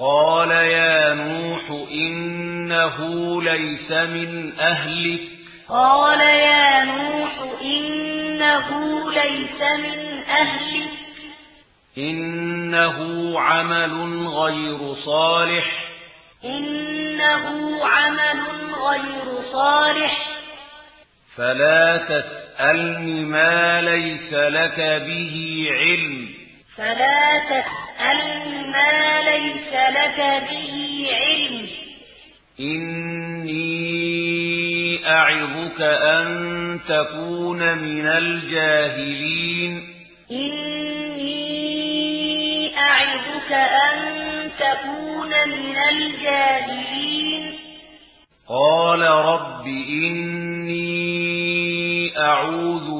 قال يا نوح إنه ليس من أهلك. قال يا نوح إنه ليس من أهلك. إنه عمل غير صالح. إنه عمل غير صالح. فلا تسألني ما ليس لك به علم. فلا تسأل ما ليس لك به علم. إني أعظك أن تكون من الجاهلين. إني أعظك أن تكون من الجاهلين. قال رب إني أعوذ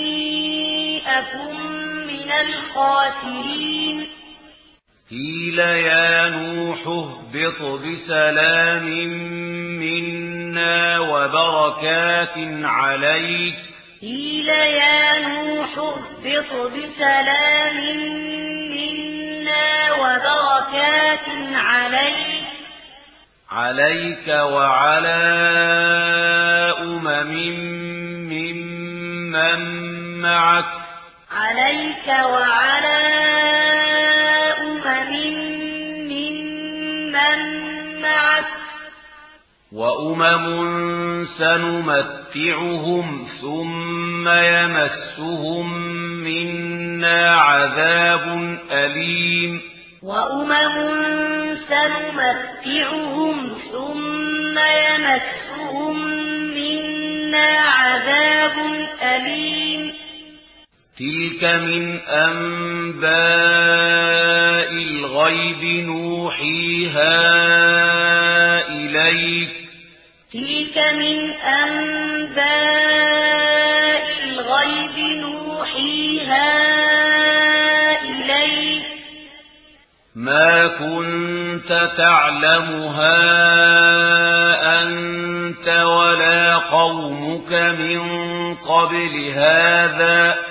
لكم من الخاسرين قيل يا نوح اهبط بسلام منا وبركات عليك قيل يا نوح اهبط بسلام منا وبركات عليك عليك وعلى أمم من, من معك عليك وعلى أمم من من معك. وأمم سنمتعهم ثم يمسهم منا عذاب أليم. وأمم سنمتعهم ثم يمسهم منا عذاب أليم. تلك من أنباء الغيب نوحيها إليك تلك من أنباء الغيب نوحيها إليك ما كنت تعلمها أنت ولا قومك من قبل هذا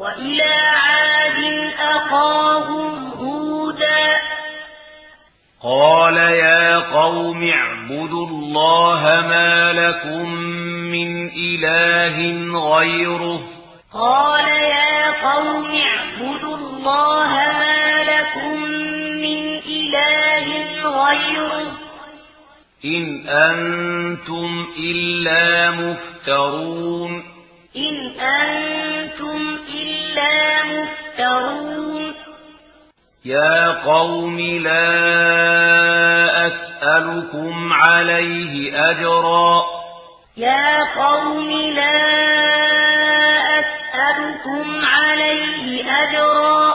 وَإِلَى عَادٍ أَخَاهُمْ هُودًا قَالَ يَا قَوْمِ اعْبُدُوا اللَّهَ مَا لَكُمْ مِنْ إِلَٰهٍ غَيْرُهُ قَالَ يَا قَوْمِ اعْبُدُوا اللَّهَ مَا لَكُمْ مِنْ إِلَٰهٍ غَيْرُهُ إِنْ أَنْتُمْ إِلَّا مُفْتَرُونَ إِنْ أَنْتُمْ يا قوم لا أسألكم عليه أجرا يا قوم لا أسألكم عليه أجرا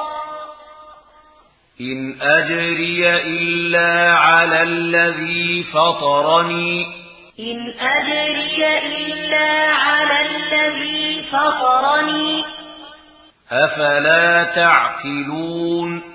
إن أجري إلا على الذي فطرني إن أجري إلا على الذي فطرني أفلا تعقلون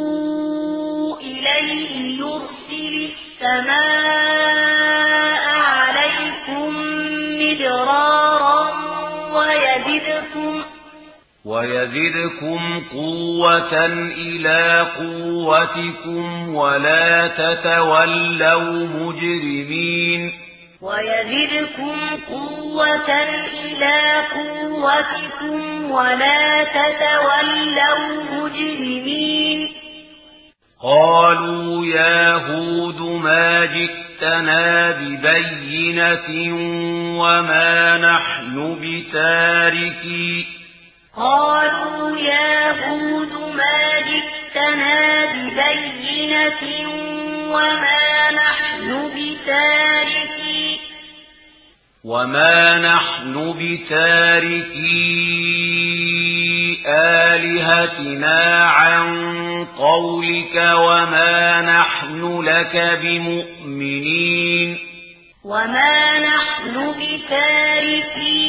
السماء عليكم مدرارا ويزدكم ويزدكم قوة إلى قوتكم ولا تتولوا مجرمين. ويزدكم قوة إلى قوتكم ولا تتولوا مجرمين. قالوا يا هود ما جئتنا ببينة وما نحن بتاركي. قالوا يا هود ما جئتنا ببينة وما نحن بتاركي. وما نحن بتاركي آلهتنا عن قولك وما نحن لك بمؤمنين. وما نحن بتاركين.